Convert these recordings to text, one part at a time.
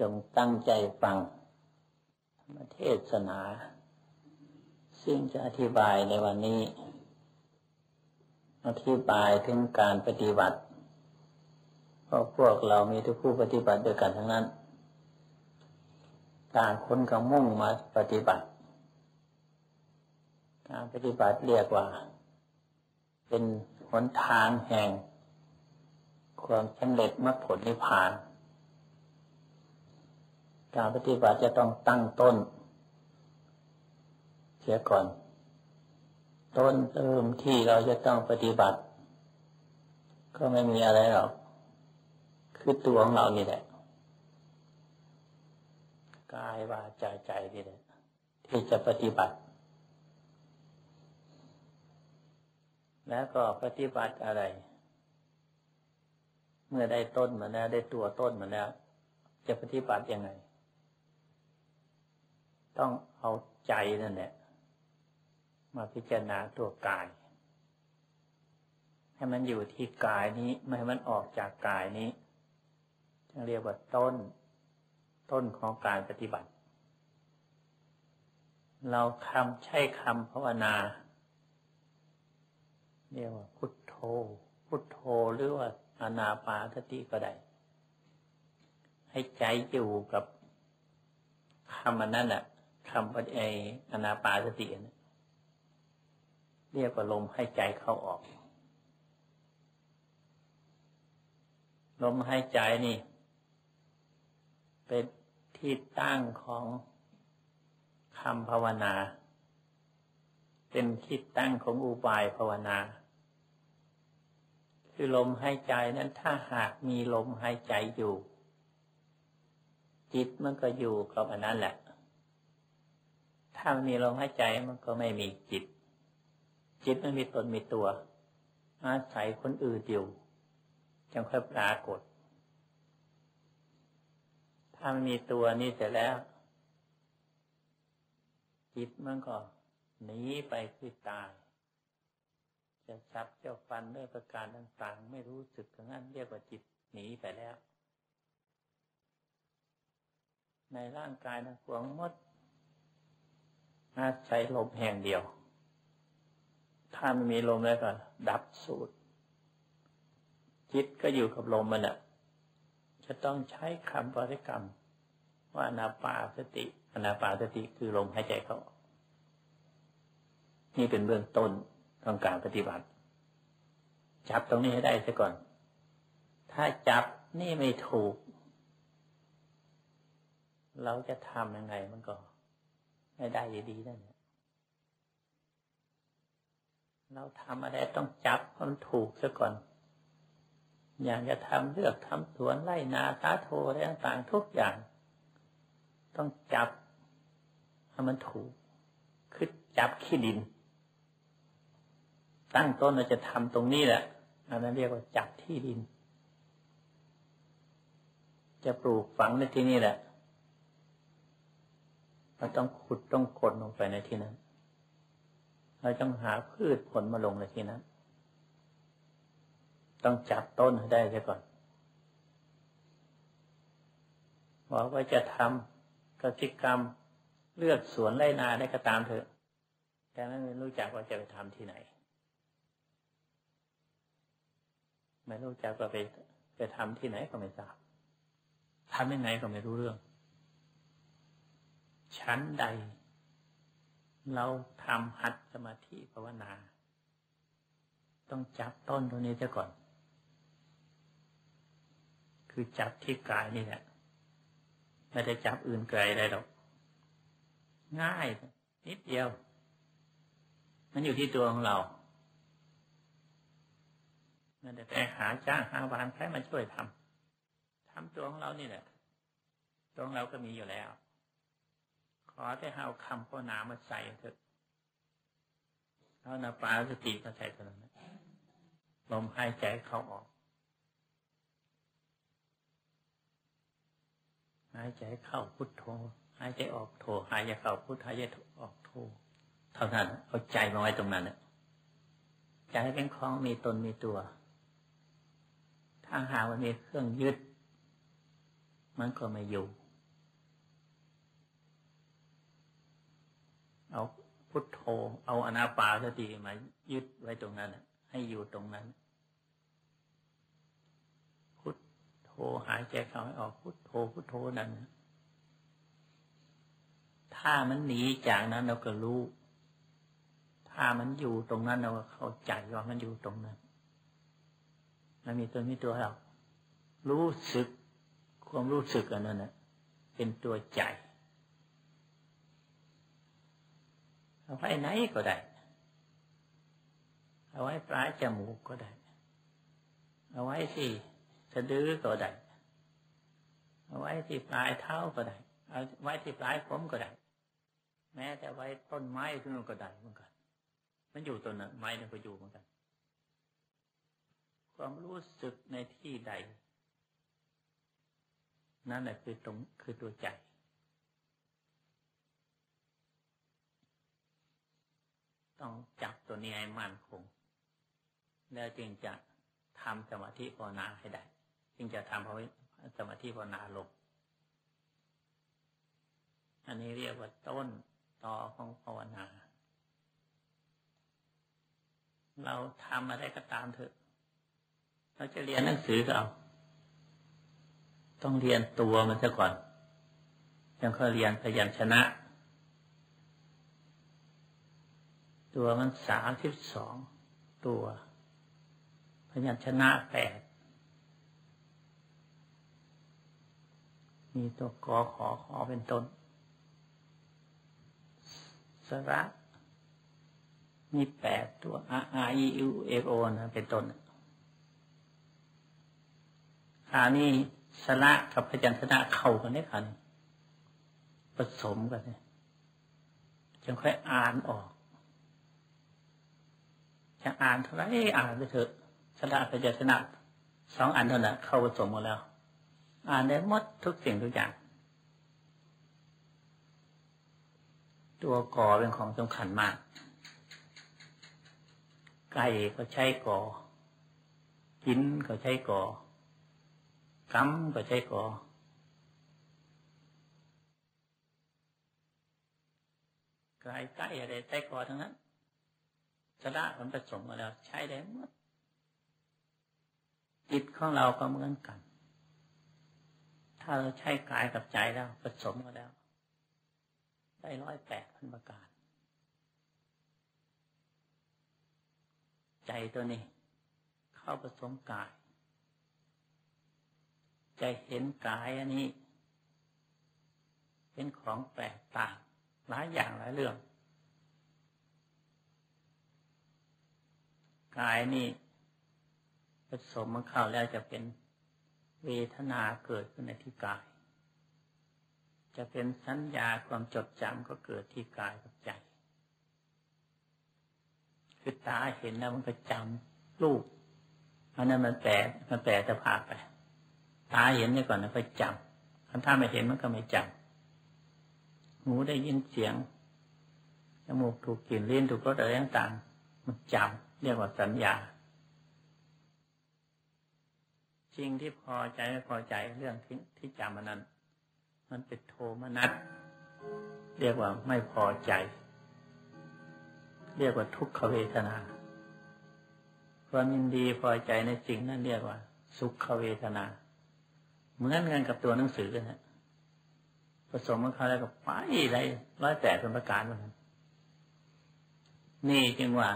จงตั้งใจฟัง ธรรมเทศนา ซึ่งจะอธิบายในวันนี้ อธิบายถึงการปฏิบัติ เพราะพวกเรามีทุกผู้ปฏิบัติด้วยกันทั้งนั้นการคนก็มุ่งมาปฏิบัติ การปฏิบัติเรียกว่า เป็นหนทางแห่ง ความสำเร็จมรรคผลนิพพาน การปฏิบัติจะต้องตั้งต้น เสียก่อน ต้นเติมที่เราจะต้องปฏิบัติ ก็ไม่มีอะไรหรอก คือตัวของเรานี่แหละกายวาจาใจนี่แหละที่จะปฏิบัติ แล้วก็ปฏิบัติอะไร เมื่อได้ต้นมาแล้วได้ตัวต้นมาแล้ว จะปฏิบัติยังไง ต้องเอาใจนั่นแหละมาพิจารณาตัวกาย ให้มันอยู่ที่กายนี้ไม่ให้มันออกจากกายนี้จึงเรียกว่าต้น ต้นของการปฏิบัติ เราคำใช้คำภาวนาเรียกว่าพุทโธ พุทโธหรือว่าอนาปาสติก็ได้ให้ใจอยู่กับคำนนั้นแหละ คำว่าไออนาปาสติเรียกว่าลมให้ใจเข้าออก ลมให้ใจนี่ เป็นที่ตั้งของคำภาวนา เป็นที่ตั้งของอุบายภาวนา คือลมหายใจนั้นถ้าหากมีลมหายใจอยู่ จิตมันก็อยู่กับอันนั้นแหละ ถ้ามันมีลมหายใจมันก็ไม่มีจิต จิตไม่มีตนมีตัว อาศัยคนอื่นอยู่จึงค่อยปรากฏ ถ้ามันมีตัวนี้เสร็จแล้ว จิตมันก็หนีไปคือตายจะซับเจ้าฟันด้วยประการต่างๆ ไม่รู้สึกทั้งนั้นเรียกว่าจิตหนีไปแล้ว ในร่างกายนะพวงมด อาศัยลมแห่งเดียว ถ้าไม่มีลมแล้วก็ ดับสูตร จิตก็อยู่กับลมมันแหละจะต้องใช้คำบริกรรม ว่านาปาสติอนาปาสติคือลมหายใจเข้านี่เป็นเบื้องต้นของการปฏิบัติ จับตรงนี้ให้ได้ซะก่อน ถ้าจับนี่ไม่ถูก เราจะทำยังไงมันก็ ไม่ได้ดีนั่นเราทำอะไรต้องจับมันถูกซะก่อน อย่างจะทำเลือกทำสวนไร่นาตาโทอะไรต่างๆทุกอย่าง ต้องจับให้มันถูก คือจับขี้ดิน ตั้งต้นเราจะทำตรงนี้แหละอันนั้นเรียกว่าจับที่ดิน จะปลูกฝังในที่นี่แหละ เราต้องขุดต้องกดลงไปในที่นั้น เราต้องหาพืชผลมาลงในที่นั้น ต้องจับต้นให้ได้ใช่ก่อนบอกว่าจะทำกติกรรมเลือกสวนไรนาได้ก็ตามเถอะ แต่ไม่รู้จักว่าจะไปทำที่ไหน ไม่รู้จักว่าไปไปทำที่ไหนก็ไม่ทราบทำยังไงก็ไม่รู้เรื่อง ชั้นใด เราทำหัดสมาธิภาวนา ต้องจับต้นตรงนี้ซะก่อน คือจับที่กายนี่แหละไม่ได้จับอื่นไกลอะไรหรอก ง่าย นิดเดียว มันอยู่ที่ตัวของเราไม่ได้ไปหาจ้างหาวานใครมาช่วยทำทำตัวของเรานี่แหละ ตัวของเราก็มีอยู่แล้ว อแต่เอาคำภาวนามาใส่เถอะเอานาปาสติมาใส่เท่านั้นลมหายใจเข้าออกหายใจเข้าพุทโธหายใจออกโธหายใจเข้าพุทหายใจออกโธเท่านั้นเอาใจมาไว้ตรงนั้นใจเป็นของมีตนมีตัว ถ้าหาว่ามีเครื่องยึด มันก็ไม่อยู่ เอาพุทโธเอาอนาปาสติมายึดไว้ตรงนั้นให้อยู่ตรงนั้น พุทโธหายใจเข้าให้ออกพุทโธพุทโธนั่นถ้ามันหนีจากนั้นเราก็รู้ ถ้ามันอยู่ตรงนั้นเราก็เข้าใจว่ามันอยู่ตรงนั้นมันมีตัวมีตัวเรารู้สึกความรู้สึกอันนั้นเป็นตัวใจ เอาไว้ไหนก็ได้ เอาไว้ปลายจมูกก็ได้ เอาไว้ที่สะดือก็ได้ เอาไว้ที่ปลายเท้าก็ได้ เอาไว้ที่ปลายผมก็ได้ แม้แต่ไว้ต้นไม้ที่นู่นก็ได้เหมือนกัน มันอยู่ต้นไม้นั่นก็อยู่เหมือนกัน ความรู้สึกในที่ใด นั่นแหละคือตรงคือตัวใจ ต้องจับตัวนี้ให้มั่นคง แล้วจึงจะทำสมาธิภาวนาให้ได้ จึงจะทำสมาธิภาวนาลง อันนี้เรียกว่าต้นต่อของภาวนา เราทำอะไรก็ตามเถอะ เราจะเรียนหนังสือก็เอา ต้องเรียนตัวมันซะก่อนยังค่อยเรียนพยัญชนะ ตัวมันสามสิบสองตัว พยัญชนะแปดมีตัวกอขอขอเป็นต้น สระ มีแปดตัวอาอาอีอูเอโอนะเป็นต้นอานี้สระกับพยัญชนะเข้ากันได้คันผสมกันเนี่ยจึงค่อยอ่านออก จะอ่านเท่าไรอ่านไปเถอะชนะพยัญชนะสองอันเท่านั้นเข้าผสมหมดแล้ว อ่านได้หมดทุกสิ่งทุกอย่าง ตัวกอเป็นของสำคัญมาก ไก่ก็ใช้กอกินก็ใช้กอกำก็ใช้กอไก่ไก่อะไรใช้กอทั้งนั้น สระมันผสมมาแล้ว ใช้ได้หมดจิตของเราก็เหมือนกัน ถ้าเราใช้กายกับใจแล้วผสมกันแล้ว ได้ร้อยแปดพันประการ ใจตัวนี้ เข้าผสมกาย ใจเห็นกายอันนี้ เป็นของแปลกต่างหลายอย่างหลายเรื่อง กายนี่ผสมมันเข้าแล้วจะเป็นเวทนาเกิดขึ้นในที่กาย จะเป็นสัญญาความจดจำก็เกิดที่กายกับใจคือตาเห็นแล้วมันก็จำรูปอันนั้นมันแปลมันแปลจะพาไปตาเห็นนี่ก่อนแล้วก็จำถ้าไม่เห็นมันก็ไม่จำหูได้ยินเสียงจมูกถูกกลิ่นลิ้นถูกรสอะไรต่างๆ จำเรียกว่าสัญญาจริงที่พอใจไม่พอใจเรื่องที่ที่จำมันนั้น มันเป็นโทมนัสเรียกว่าไม่พอใจ เรียกว่าทุกขเวทนาความยินดีพอใจในสิ่งนั้นเรียกว่า สุขเวทนา เหมือนกันกับตัวหนังสือนะผสมกันเข้าแล้วก็ไปไรร้อยแปดเป็นประการเหมือนกันนี่จึงว่า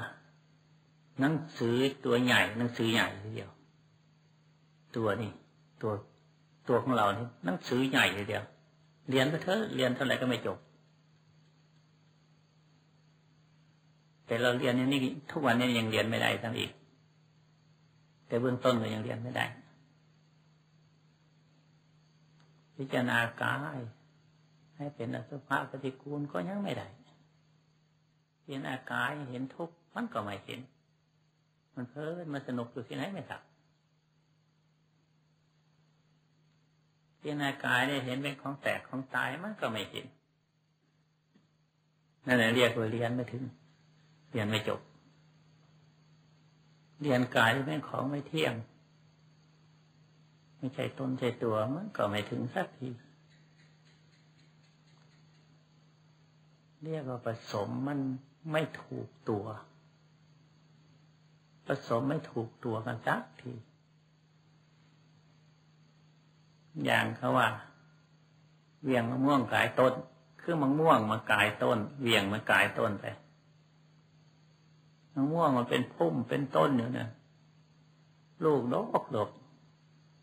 หนังสือตัวใหญ่หนังสือใหญ่ทีเดียว ตัวนี่ตัวตัวของเรานี่หนังสือใหญ่ทีเดียว เรียนไปเถอะเรียนเท่าไหร่ก็ไม่จบ แต่เราเรียนนี่ทุกวันนี้ยังเรียนไม่ได้ทั้งอีก แต่เบื้องต้นก็ยังเรียนไม่ได้ พิจารณากายให้เป็นอสุภะปฏิกูลก็ยังไม่ได้พิจารณากายเห็นทุกข์มันก็ไม่เห็น มันเพลินมันสนุกอยู่ที่ไหนไม่ทับพิจารณากายได้เห็นเป็นของแตกของตายมันก็ไม่เห็นนั่นแหละเรียกว่าเรียนไม่ถึง เรียนไม่จบ เรียนกายเป็นของไม่เที่ยง ไม่ใช่ตนใช่ตัวมันก็ไม่ถึงสักที เรียกว่าผสมมันไม่ถูกตัว ผสมไม่ถูกตัวกันสักที อย่างเขาว่า เวียงมะม่วงกายต้น คือมะม่วงมากายต้น เวียงมากายต้นไปมะม่วงมันเป็นพุ่มเป็นต้นอยู่นะลูกดกดก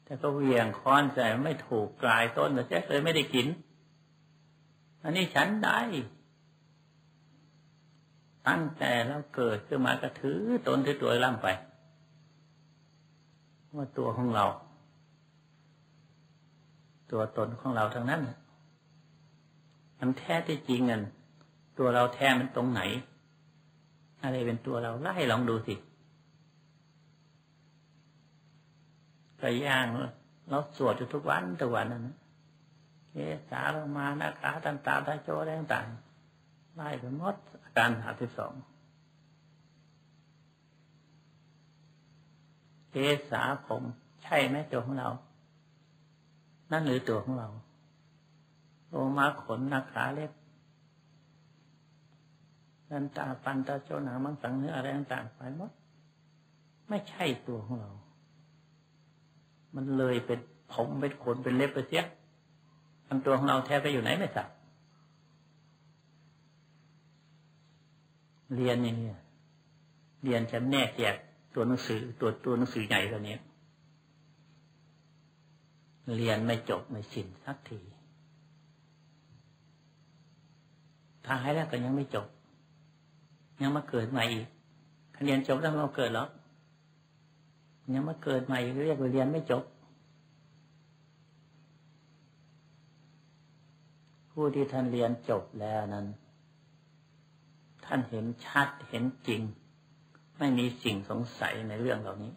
แต่ก็เวียงค้อนใส่ไม่ถูกกลายต้นแต่แจ๊เคยไม่ได้กิน อันนี้ฉันได้ ตั้งแต่เราเกิดขึ้นมาก็ถือตนที่ตัวล่ำไป ว่าตัวของเรา ตัวตนของเราทั้งนั้นมันแท้ที่จริงเงินตัวเราแท้มันตรงไหน อะไรเป็นตัวเราไล่ลองดูสิไปย่างเราสวดอยู่ทุกวันทุกวันนั้นเกสาลงมานาคาตันตาตาโจอะไรต่างไล่ไปหมด การหาที่สองเกสาผม ใช่ไหมตัวของเรา นั่นหรือตัวของเราโลมาขนนาขาเล็บนันตาปันตาโจหนามังสังเนื้ออะไรต่างๆไปหมดไม่ใช่ตัวของเรา มันเลยเป็นผมเป็นขนเป็นเล็บไปเสียทั้งตัวของเราแท้ไปอยู่ไหนไม่ทราบ เรียนอย่างนี้เรียนจะแนกแยกตัวหนังสือตัวตัวหนังสือใหญ่ตัวนี้เรียนไม่จบไม่สิ้นสักทีท้ายแล้วก็ยังไม่จบ ยังมาเกิดใหม่อีกเรียนจบแล้วเราเกิดแล้วยังมาเกิดใหม่เรียกว่าเรียนไม่จบ ผู้ที่ท่านเรียนจบแล้วนั้น ท่านเห็นชัดเห็นจริง ไม่มีสิ่งสงสัยในเรื่องเหล่านี้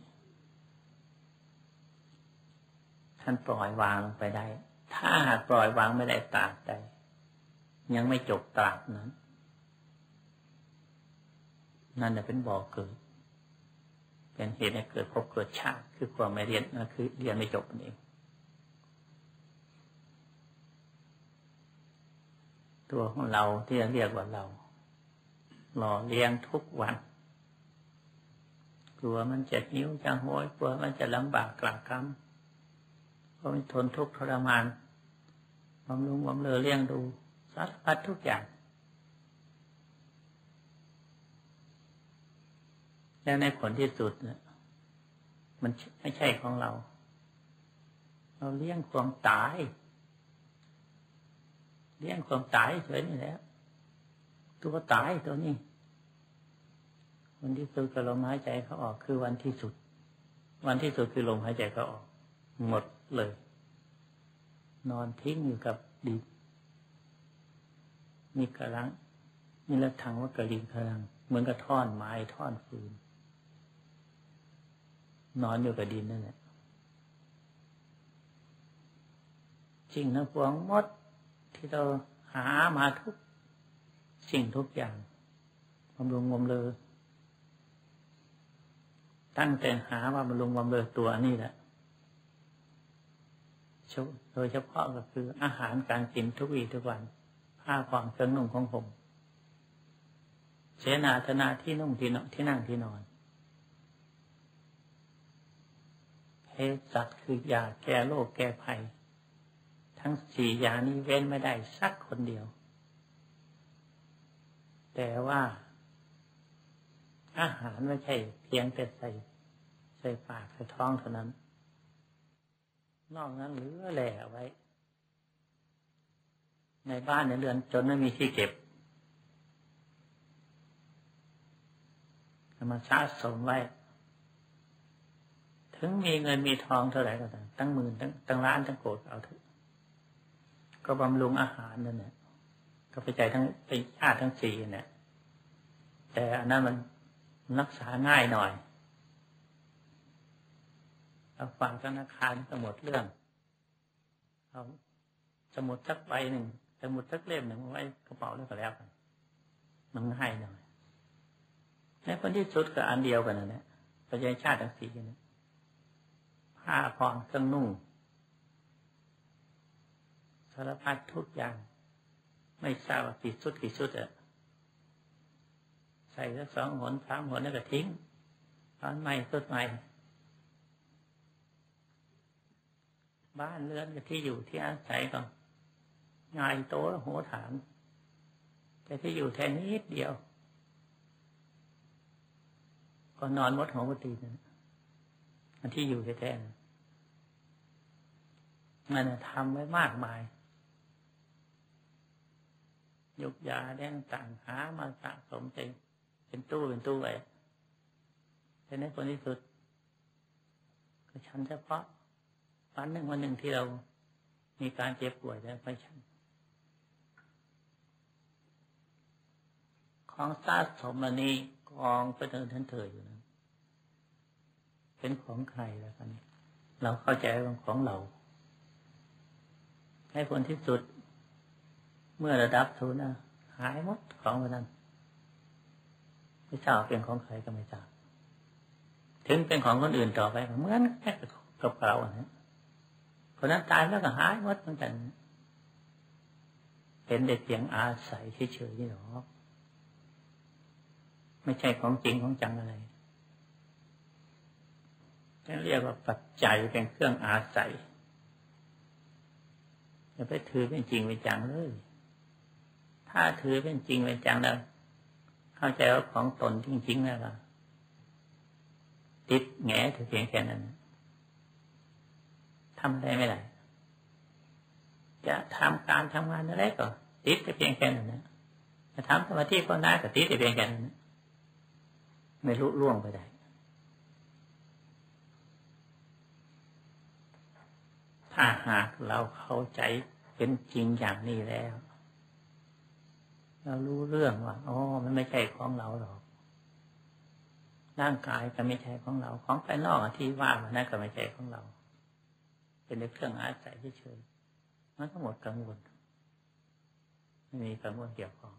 ท่านปล่อยวางไปได้ ถ้าหากปล่อยวางไม่ได้ตราบใดยังไม่จบตราบนั้น นั่นจะเป็นบ่อเกิด เป็นเหตุให้เกิดพบเกิดชาติคือความไม่เรียนนะคือ เรียนไม่จบนั่นเองตัวของเราที่เรียกว่าเรา หล่อเลี้ยงทุกวัน กลัวมันจะหิวจะโหยกลัวมันจะลำบากกลากกรรมเพราะมันทนทุกข์ทรมานบำรุงบำเรอเลี้ยงดูสารพัดทุกอย่าง แล้วในผลที่สุดเนี่ยมันไม่ใช่ของเรา เราเลี้ยงความตาย เลี้ยงความตายเฉยนี่แหละ ตัวตายตัวนี้ วันที่สุดกับลมหายใจเขาออกคือวันที่สุด วันที่สุดคือลมหายใจเขาออก หมดเลย นอนทิ้งอยู่กับดินมีกระลังมีละทังว่ากระลิงกระลัง เหมือนกับท่อนไม้ท่อนฟืน นอนอยู่กับดินนั่นแหละสิ่งทั้งปวงหมดที่เราหามาทุก สิ่งทุกอย่างบำรุงบำเรอตั้งแต่หาว่าบำรุงบำเรอตัวนี่แหละโดยเฉพาะก็คืออาหารการกินทุกวีทุกวัน ผ้าผ่อนเครื่องนุ่งของผมเสนาธนาที่นุ่งที่นอนที่นั่งที่นอนเภสัชคือยาแก้โรคแก้ภัย ทั้งสี่อย่างนี้เว้นไม่ได้สักคนเดียว แต่ว่า อาหารไม่ใช่เพียงแต่ใส่ใส่ปากใส่ท้องเท่านั้น นอกนั้นเหลือแหล่ไว้ ในบ้านในเรือนจนไม่มีที่เก็บมาสะสมไว้ ถึงมีเงินมีทองเท่าไหร่ก็ตามตั้งหมื่นตั้งตั้งล้านตั้งโกดเอาเถอะก็บำรุงอาหารนั่นแหละ ก็ไปใจทั้งไปชาติทั้งสี่เนี่ยแต่อันนั้นมันรักษาง่ายหน่อยเอาฝากธนาคารสมุดเรื่องเอาสมุดสักใบหนึ่งสมุดสักเล่มหนึ่งไว้กระเป๋าแล้วก็แล้วกันมันง่ายหน่อยในคนที่สุดก็อันเดียวกันนะเนี่ยประชาชาติทั้งสี่เนี่ยผ้าผ่อนเครื่องนุ่งสารพัดทุกอย่าง ไม่ทราบว่ากี่ชุดกี่ชุดอะใส่สักสองหนสามหนแล้วก็ทิ้งตอนใหม่สุดใหม่ บ้านเรือนกับที่อยู่ที่อาศัยก็ง่ายโตโหฐานแต่ที่อยู่แค่นิดเดียว ก็นอนมดหัวมดตีนอันที่อยู่แท้ๆมันทำไว้มากมาย ยุกยาแดงต่างหามาสะสมใจเป็นตู้เป็นตู้ไว้แต่ในผลที่สุดก็ฉันเฉพาะวันหนึ่งวันหนึ่งที่เรามีการเจ็บป่วยแล้วไปฉันของสะสมอันนี้กองไปเดินทันเถยอยู่นะเป็นของใครแล้วกันเราเข้าใจว่าของเรา ให้ผลที่สุด เมื่อระดับศูนย์หายหมดของมันนั้นไม่ทราบเป็นของใครก็ไม่ทราบถึงเป็นของคนอื่นต่อไปเหมือนแค่กับเราเนี่ยคนนั้นตายแล้วก็หายหมดเหมือนกันเป็นเด็กเพียงอาศัยเฉยๆนี่หรอไม่ใช่ของจริงของจังอะไรเรียกว่าปัจจัยเป็นเครื่องอาศัยอย่าไปถือเป็นจริงเป็นจังเลย ถ้าถือเป็นจริงเป็นจังแล้วเข้าใจว่าของตนจริงๆแล้วติดแง่ถือเพียงแค่นั้นทำได้ไม่ได้จะทำการทำงานอะไรก็ติดแต่เพียงแค่นั้นนะจะทำสมาธิก็ได้ก็ติดแต่เพียงแค่นั้นไม่รู้ล่วงไปได้ถ้าหากเราเข้าใจเป็นจริงอย่างนี้แล้ว เรารู้เรื่องว่าอ๋อมันไม่ใช่ของเราหรอกร่างกายก็ไม่ใช่ของเรา ของภายนอกที่ว่ามันนั่นก็ไม่ใช่ของเรา เป็นเครื่องอาศัยเฉยๆมันก็หมดกังวลไม่มีกังวลเกี่ยวของ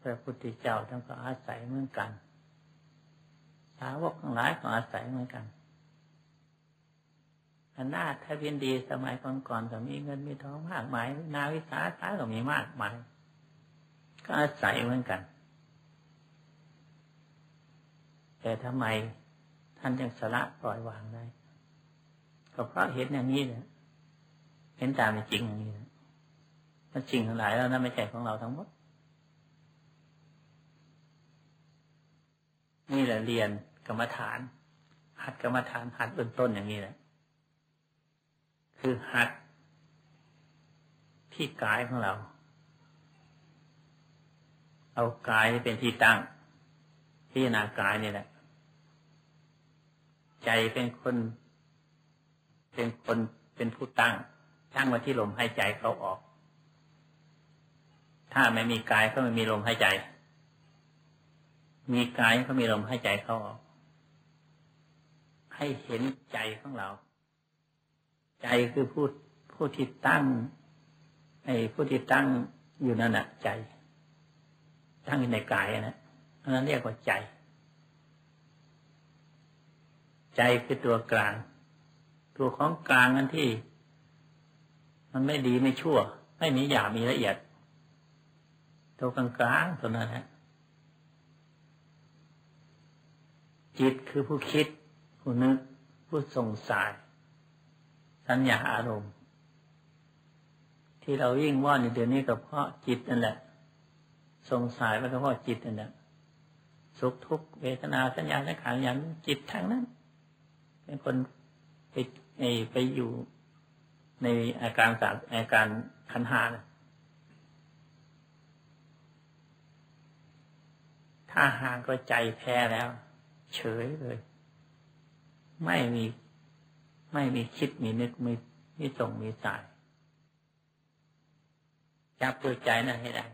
พระพุทธเจ้าท่านก็อาศัยเหมือนกันสาวกทั้งหลายก็อาศัยเหมือนกัน อำนาจถ้าเป็นดีสมัยก่อนๆก็มีเงินมีทองมากมาย นาวิสาสาก็มีมากมาย ก็อาศัยเหมือนกัน แต่ทำไมท่านยังสละปล่อยวางได้ก็เพราะเห็นอย่างนี้เนี่ยเห็นตามเป็นจริงอย่างนี้นะมันจริงทั้งหลายแล้วนั่นไม่ใช่ของเราทั้งหมด นี่แหละเรียนกรรมฐาน หัดกรรมฐานหัดเบื้องต้นอย่างนี้แหละ คือหัดที่กายของเรา เอากายเป็นที่ตั้งพิจารณากายนี่แหละ ใจเป็นคน เป็นคนเป็นผู้ตั้งตั้งมาที่ลมหายใจเขาออก ถ้าไม่มีกายก็ไม่มีลมหายใจ มีกายก็มีลมหายใจเข้าออก ให้เห็นใจของเรา ใจคือผู้ผู้ที่ตั้งไอ้ผู้ที่ตั้งอยู่นั่นแหะใจ ตั้งอยู่ในกายนะนั้นเรียกว่าใจ ใจคือตัวกลาง ตัวของกลางนั่นที่ มันไม่ดีไม่ชั่ว ไม่มีหยาบมีละเอียด ตัวกลางกลางตัวนั้นฮะจิตคือผู้คิด ผู้นึก ผู้สงสัย สัญญาอารมณ์ ที่เราวิ่งว่อนอยู่เดี๋ยวนี้ก็เพราะจิตนั่นแหละ สงสัยไปก็เพราะจิตนั่นแหละสุขทุกข์เวทนาสัญญาสังขารอย่างจิตทั้งนั้น เป็นคนไปไปอยู่ในอาการสามอาการขันหานะถ้าหางก็ใจแพ้แล้ว เฉยเลย ไม่มี ไม่มีคิดมีนึกมีมีส่งมีสายจับตัวใจนั่นให้ได้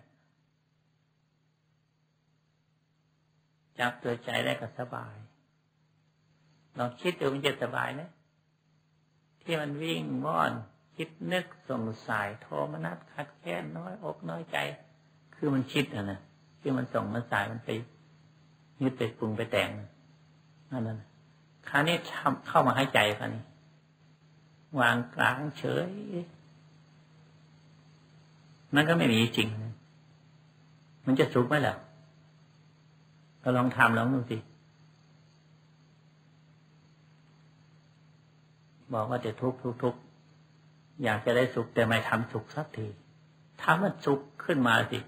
จับตัวใจได้ก็สบายลองคิดดูมันจะสบายนะ ที่มันวิ่งว่อน คิดนึกส่งสายโทมนัสขัดแค้นน้อยอกน้อยใจ คือมันคิดอะนะคือมันส่งมันสายมันไปยึดไปปรุงไปแต่งนั่นนั่นคราวนี้เข้ามาให้ใจคราวนี้ วางกลางเฉย มันก็ไม่มีจริง มันจะสุขไหมล่ะ ก็ลองทำลองดูสิ บอกว่าจะทุกข์ทุกข์ทุกอยากจะได้สุขแต่ไม่ทำสุขสักทีทำมันสุขขึ้นมาสิ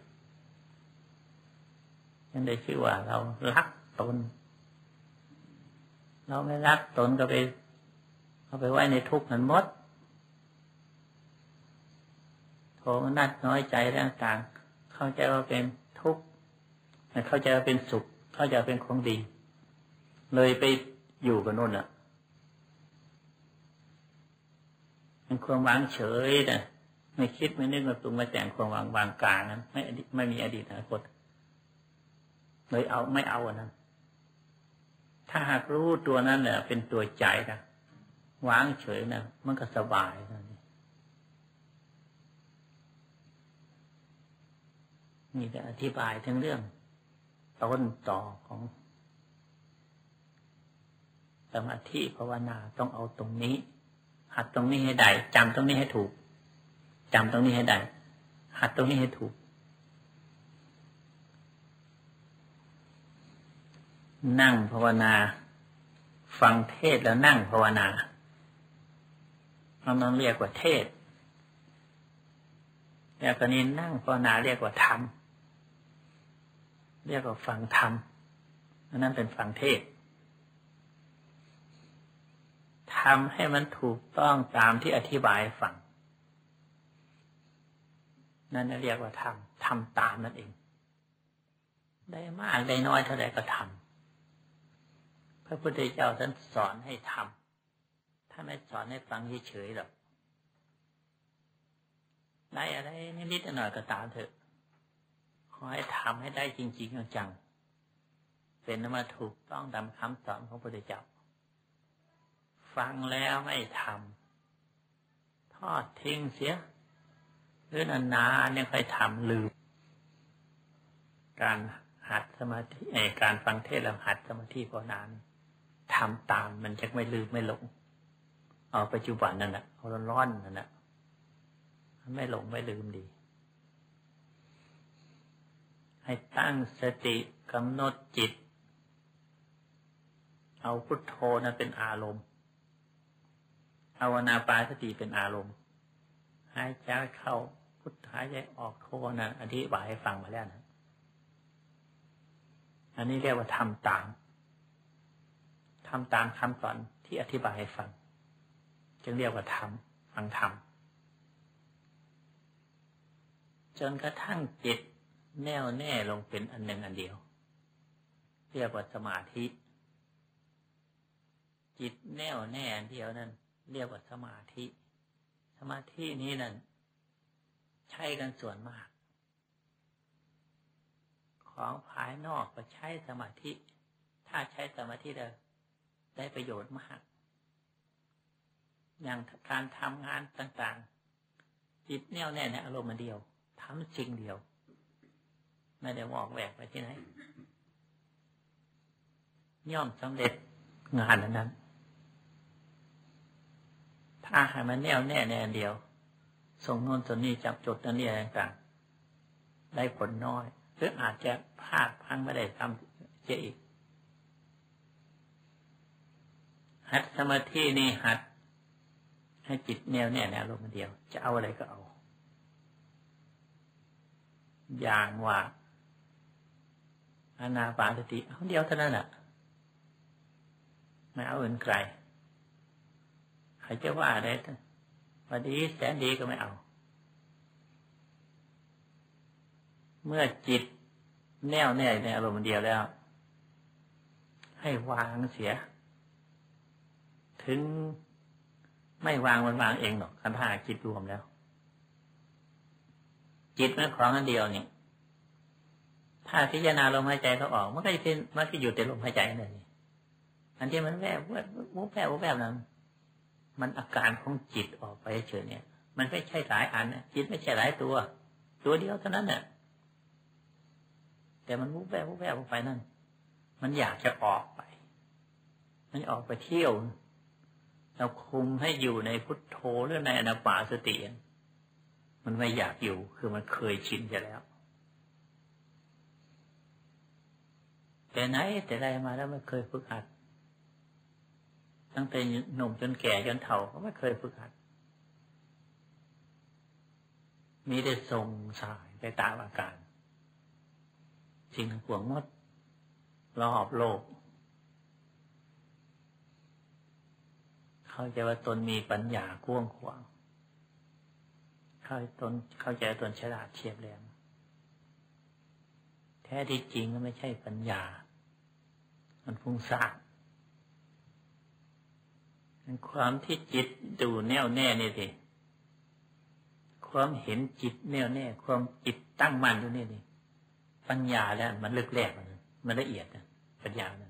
ยังได้ชื่อว่าเรารักตน เราไม่รักตนก็ไป เอาไปไว้ในทุกข์นั้นหมดโทมนัดน้อยใจต่างๆ เข้าใจว่าเป็นทุกข์เข้าใจว่าเป็นสุข เข้าใจว่าเป็นของดี เลยไปอยู่กับนู่นอะเป็นความวางเฉยนะไม่คิดไม่นึกมาปรุงมาแต่งความวางวางกลางนั้นไม่ไม่มีอดีตอนาคตเลยเอาไม่เอาอันนั้น ถ้าหากรู้ตัวนั้นเนี่ยเป็นตัวใจนะ วางเฉยนะมันก็สบายนะนี่จะอธิบายทั้งเรื่องต้นต่อของสมาธิภาวนาต้องเอาตรงนี้ หัดตรงนี้ให้ได้จำตรงนี้ให้ถูกจำตรงนี้ให้ได้หัดตรงนี้ให้ถูก นั่งภาวนา ฟังเทศแล้วนั่งภาวนา เราต้องเรียกว่าเทศแต่กรณีนั่งภาวนาเรียกว่าธรรม เรียกว่าฟังธรรมนนั้นเป็นฟังเทศทำให้มันถูกต้องตามที่อธิบายฟัง นั่นเรียกว่าทำทำตามนั่นเอง ได้มากได้น้อยเท่าไรก็ทำพระพุทธเจ้าท่านสอนให้ทำ ถ้าไม่สอนให้ฟังเฉยๆหรอกได้อะไรนิดๆหน่อยก็ตามเถอะ ขอให้ทำให้ได้จริงๆจังเป็นมาถูกต้องตามคำสอนของพระพุทธเจ้าฟังแล้วไม่ทำทอดทิ้งเสีย หรือนานๆเนี่ยค่อยทำลืม การหัดสมาธิไอการฟังเทศแล้วหัดสมาธิพอนานทำตามมันจะไม่ลืมไม่หลง เอาปัจจุบันนั่นแหละเอาร้อนๆนั่นแหละไม่หลงไม่ลืมดี ให้ตั้งสติกำหนดจิต เอาพุทโธนั้นเป็นอารมณ์เอาวนาปาสติเป็นอารมณ์หายใจเข้าพุทธหายใจออกโทนะอธิบายให้ฟังมาแล้วนะอันนี้เรียกว่าทำตามทำตามคำสอนที่อธิบายให้ฟัง จึงเรียกว่าทำฟังธรรมจนกระทั่งจิตแน่วแน่ลงเป็นอันหนึ่งอันเดียว เรียกว่าสมาธิ จิตแน่วแน่อันเดียวนั้น เรียกว่าสมาธิ สมาธินี้นั้นใช้กันส่วนมาก ของภายนอกก็ใช้สมาธิ ถ้าใช้สมาธิได้ได้ประโยชน์มาก อย่างการทำงานต่างๆ จิตแน่วแน่ในอารมณ์เดียวทำจริงเดียว ไม่ได้วอกแวกไปที่ไหน ย่อมสำเร็จงานนั้น ถ้าให้มันแน่วแน่ในอันเดียว ส่งโน่นส่วนนี้จับจุดนั่นนี่ต่างๆ ได้ผลน้อย หรืออาจจะพลาดพังไม่ได้ทำเจอีก หัดสมาธินี่หัด ให้จิตแนวแน่แนวลมเดียว จะเอาอะไรก็เอา อย่างว่าอานาปาสติเอาเดียวเท่านั้นแหละไม่เอาอื่นไกลใครจะว่าอะไรพอดีแสนดีก็ไม่เอา เมื่อจิตแน่วแน่ในอารมณ์เดียวแล้ว ให้วางเสีย ถึง ไม่วางมันวางเองหรอกคันธาจิตรวมแล้ว จิตมันของอันเดียวเนี่ย ถ้าพิจารณาลมหายใจเขาออก มันก็จะเป็นมันก็อยู่แต่ลมหายใจนั่นเองอันที่มันแวบแวบแวบแวบแวบนั้นมันอาการของจิตออกไปเฉยเนี่ย มันไม่ใช่หลายอันจิตไม่ใช่หลายตัว ตัวเดียวเท่านั้นเนี่ยแต่มันวุบแวบวุบแวบออกไปนั่น มันอยากจะออกไป มันออกไปเที่ยว เราคุมให้อยู่ในพุทโธหรือในอนาปาสติมันไม่อยากอยู่คือมันเคยชินจะแล้ว แต่ไหนแต่ใดมาแล้วไม่เคยฝึกหัด ตั้งแต่หนุ่มจนแก่จนเฒ่าก็ไม่เคยฝึกหัด มีแต่ทรงสายไปตามอาการสิ่งทั้งปวงหมดรอบโลก เข้าใจว่าตนมีปัญญากว้างขวางเข้าตนเข้าใจตนฉลาดเฉียบแหลมแท้ที่จริงก็ไม่ใช่ปัญญา มันฟุ้งซ่านความที่จิตดูแน่วแน่นี่สิความเห็นจิตแน่วแน่ ความจิตตั้งมั่นอยู่นี่นี่ปัญญาแล้วมันลึกแรกมันมันละเอียดนะปัญญาน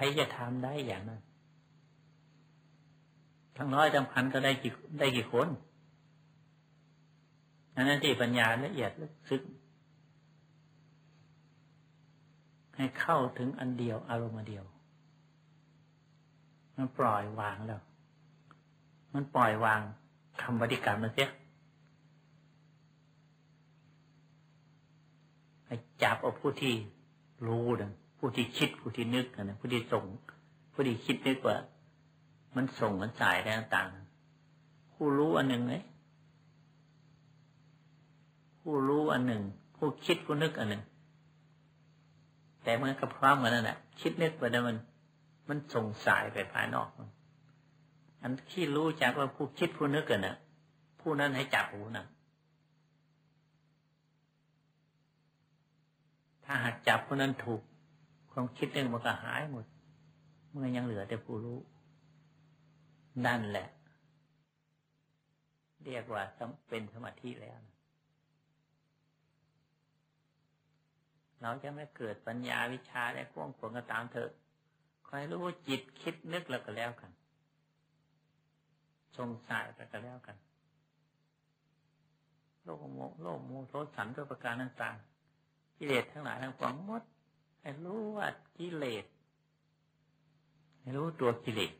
รจะทำได้อย่างนั้นทั้งร้อยทั้งพันก็ได้กี่ได้กี่คนนั้นที่ปัญญาละเอียดลึกซึ้งให้เข้าถึงอันเดียวอารมณ์เดียว มันปล่อยวางแล้ว มันปล่อยวางคำปฏิกรรมมันเสียให้จับเอาผู้ที่รู้นะ ผู้ที่คิดผู้ที่นึกนะผู้ที่ส่ง ผู้ที่คิดนึกว่า มันส่งมันสายอะไรต่างๆผู้รู้อันหนึ่งเลยผู้รู้อันหนึ่ง ผู้คิดผู้นึกอันหนึ่ง แต่มันก็พร้อมกันนั่นแหละคิดนึกไปแล้วมัน มันส่งสายไปภายนอก อันที่รู้จากว่าผู้คิดผู้นึกกันน่ะผู้นั้นให้จับหูนะถ้าหากจับผู้นั้นถูก ความคิดนึกมันก็หายหมดเมื่อยังเหลือแต่ผู้รู้ นั่นแหละ เรียกว่าเป็นสมาธิแล้วนะเราจะไม่เกิดปัญญาวิชาและข่วงขวงก็ตามเถอะคอยรู้ว่าจิตคิดนึกแล้วก็แล้วกันทรงสายไปก็แล้วกัน โลกโมโลกโมโทสันตัวประการต่างๆกิเลสทั้งหลายทั้งปวงหมด ให้รู้ว่ากิเลสให้รู้ตัวกิเลส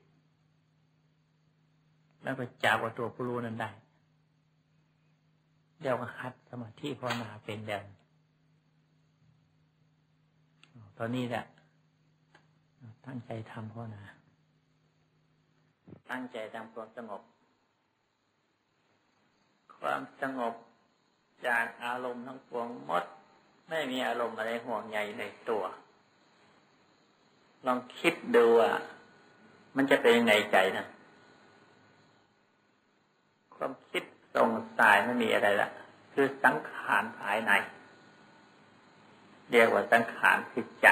แล้วไปจับว่าตัวผู้รู้นั้นได้เดี๋ยวก็หัดสมาธิภาวนาเป็นแบบตอนนี้แหละตั้งใจทำพ่อนะตั้งใจทำความสงบ ความสงบจากอารมณ์ทั้งปวงหมด ไม่มีอารมณ์อะไรห่วงใยในตัว ลองคิดดูอะ มันจะเป็นยังไงใจนะ ความคิดตรงสายไม่มีอะไรละคือสังขารภายใน เรียกว่าสังขารคือใจ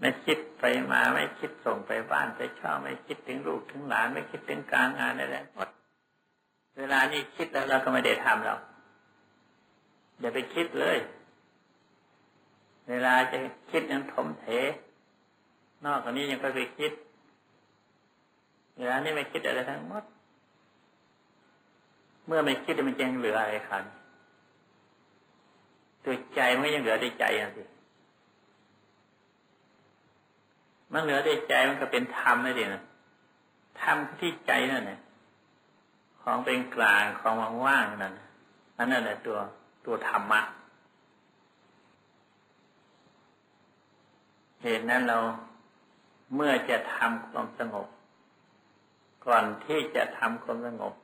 ไม่คิดไปมาไม่คิดส่งไปบ้านไปช่อไม่คิดถึงลูกถึงหลาน ไม่คิดถึงการงานอะไรหมด เวลานี้คิดแล้วเราก็ไม่ได้ทำเรา อย่าไปคิดเลย เวลาจะคิดยังถมเถนอกจากนี้ยังก็ไปคิด เวลานี้ไม่คิดอะไรทั้งหมด เมื่อไม่คิดมันจะเหลืออะไรครับตัวใจมันยังเหลือในใจอะสิมันเหลือในใจมันก็เป็นธรรมนั่นเองธรรมที่ใจนั่นแหละของเป็นกลางของว่างๆนั่นอันนั้นแหละตัว ตัวธรรมะ เหตุนั้นเราเมื่อจะทำความสงบ ก่อนที่จะทำความสงบ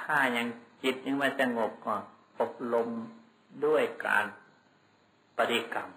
ถ้ายังจิตยังไม่สงบก่อนอบรมด้วยการปฏิกรรม